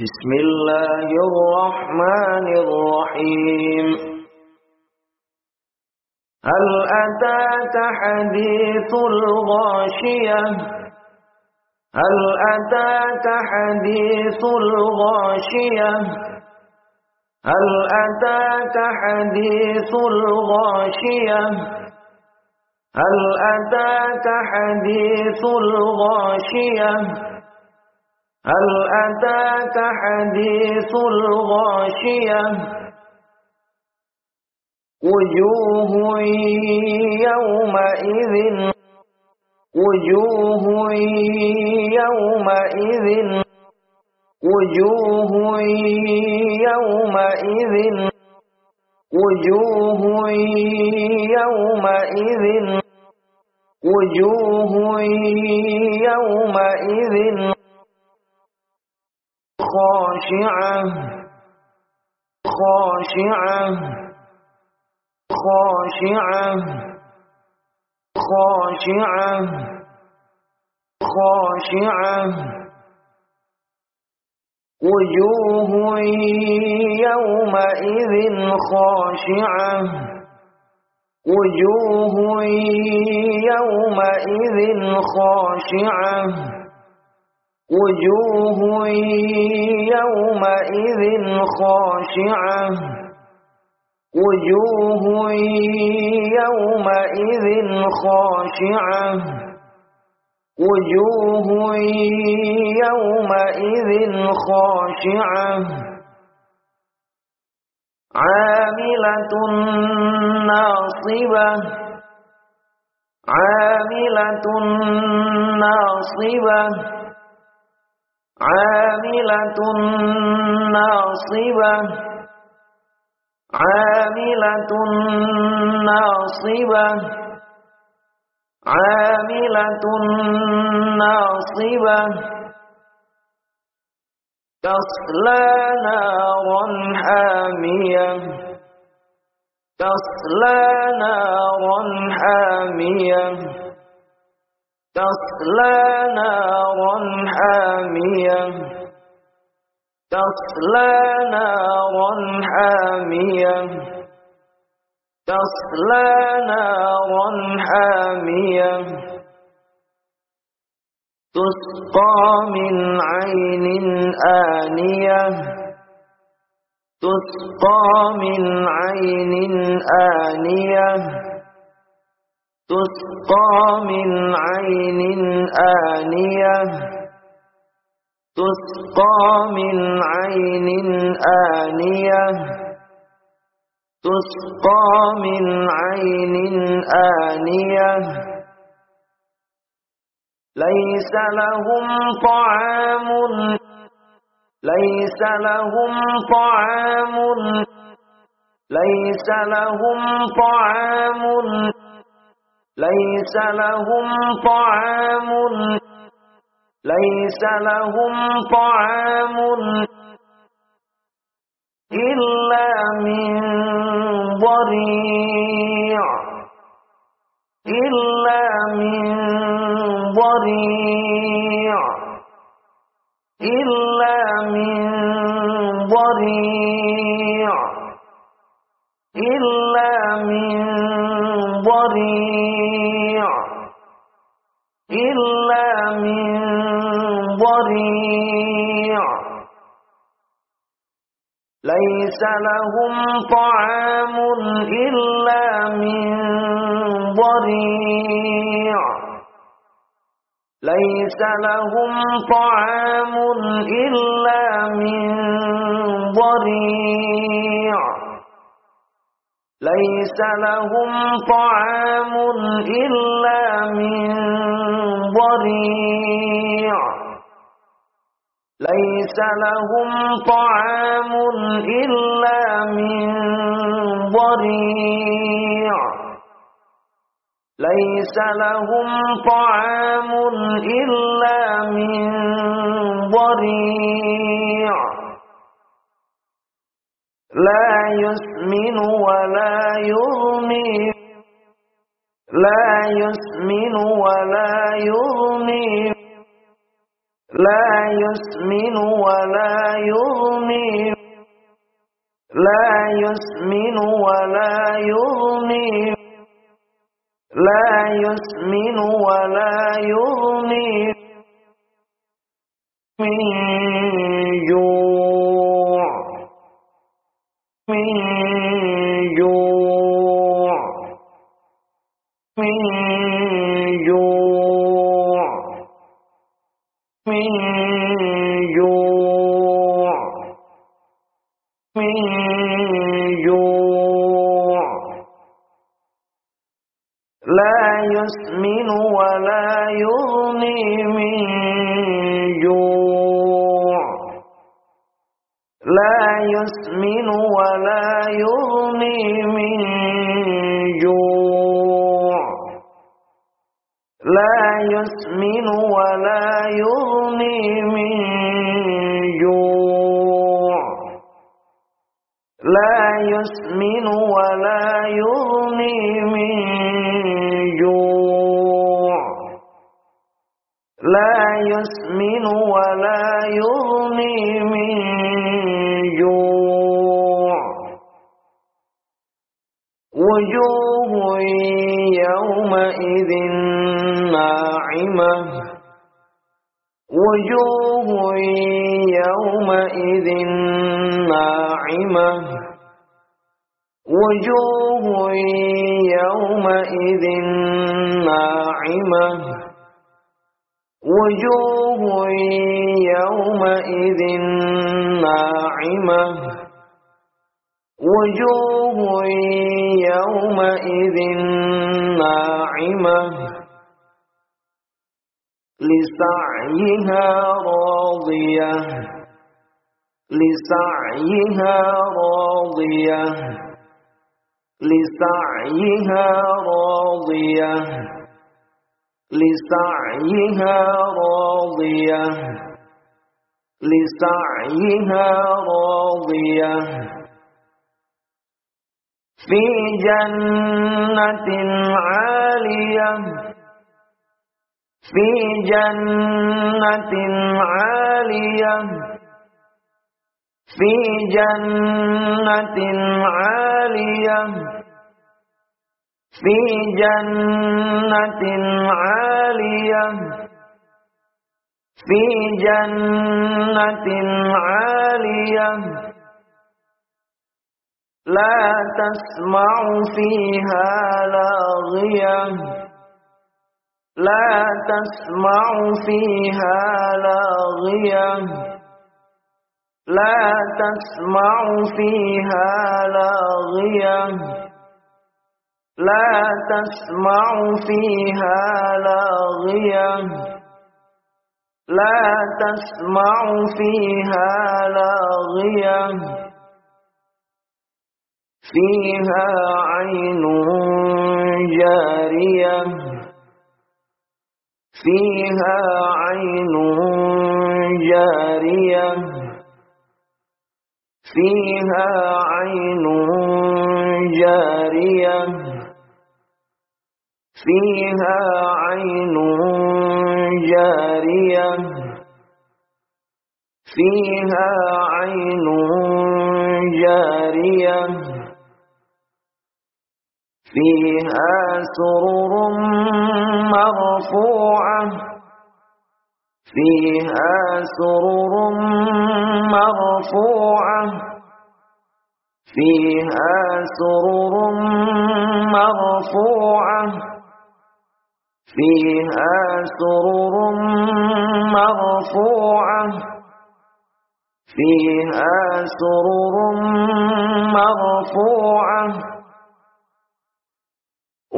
بسم الله الرحمن الرحيم. هل أتاك حديث الغاشية؟ هل أتاك حديث الغاشية؟ هل أتاك حديث الغاشية؟ هل أتاك حديث الغاشية؟ هل أتاك حديث الغاشية؟ وجوه يومئذ وجوه يومئذ وجوه يومئذ وجوه يومئذ وجوه يومئذ. خاشعة خاشعة خاشعة خاشعة خاشعة. وجوه يومئذ خاشعة وجوه يومئذ خاشعة. وجوه يومئذ خاشعة. وجوه يومئذ خاشعة. وجوه يومئذ خاشعة. عاملة ناصبة. عاملة ناصبة. عاملة ناصبة. عاملة ناصبة. عاملة ناصبة. تصلى نارا حامية. تصلى نارا حامية. تصلى نارا حامية. تصلى نارا حامية. تصلى نارا حامية. تسقى من عين آنية. تسقى من عين آنية. تسقى من عين آنية. تسقى من عين آنية. تسقى من عين آنية. ليس لهم طعام ليس لهم طعام ليس لهم طعام. ليس لهم طعام. ليس لهم طعام إلا من ضريع. إلا من ضريع. إلا من ضريع. إلا من ضريع. ليس لهم طعام إلا من ضريع. ليس لهم طعام إلا من ضريع. ليس لهم طعام إلا من ضريع. ليس لهم طعام إلا من ضريع. ليس لهم طعام إلا من ضريع. لا يسمن ولا يغني. لا يسمن ولا يغني. لا يسمن ولا يغني. لا يسمن ولا يغني. لا يسمن ولا يغني. من جوع لا يسمن ولا يغني من جوع لا يسمن ولا يغني من جوع لا يسمن ولا يغني من لا يسمن ولا يغني من جوع. لا يسمن ولا يغني من جوع. وجوه يومئذ ناعمة. وجوه يومئذ ناعمة. وجوه يومئذ ناعمة. وجوه يومئذ ناعمة. وجوه يومئذ ناعمة. لسعيها راضية. لسعيها راضية. لسعيها راضية. لسعيها راضية. لسعيها راضية. في جنة عالية. في جنة عالية. في جنة عالية. في جنة عالية. في جنة عالية. لا تسمع فيها لاغية. لا تسمع فيها لاغية. لا تسمع فيها لاغية. لا تسمع فيها لاغية. لا تسمع فيها لاغية. فيها عين جارية. فيها عين جارية. فيها عين جارية. فيها عين جارية. فيها عين جارية. فيها سرر مرفوعة. فيها سرر مرفوعة. فيها سرر مرفوعة. فيها سرر مرفوعة. فيها سرر مرفوعة.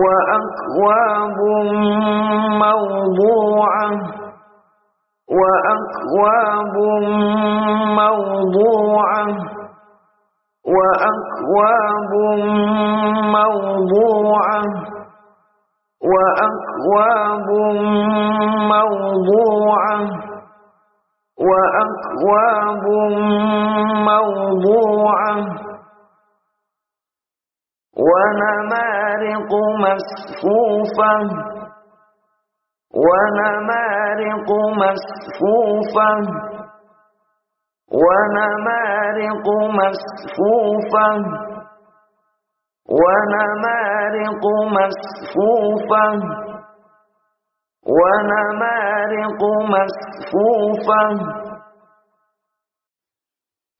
وأكواب موضوعة وأكواب موضوعة وأكواب موضوعة وأكواب موضوعة وأكواب موضوعة. ونمارق مصفوفة. ونمارق مصفوفة. ونمارق مصفوفة. ونمارق مصفوفة. ونمارق مصفوفة.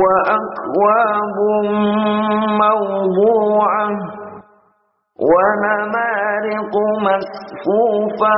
وأكواب موضوعة ونمارق مصفوفة